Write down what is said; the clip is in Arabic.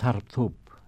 ترتب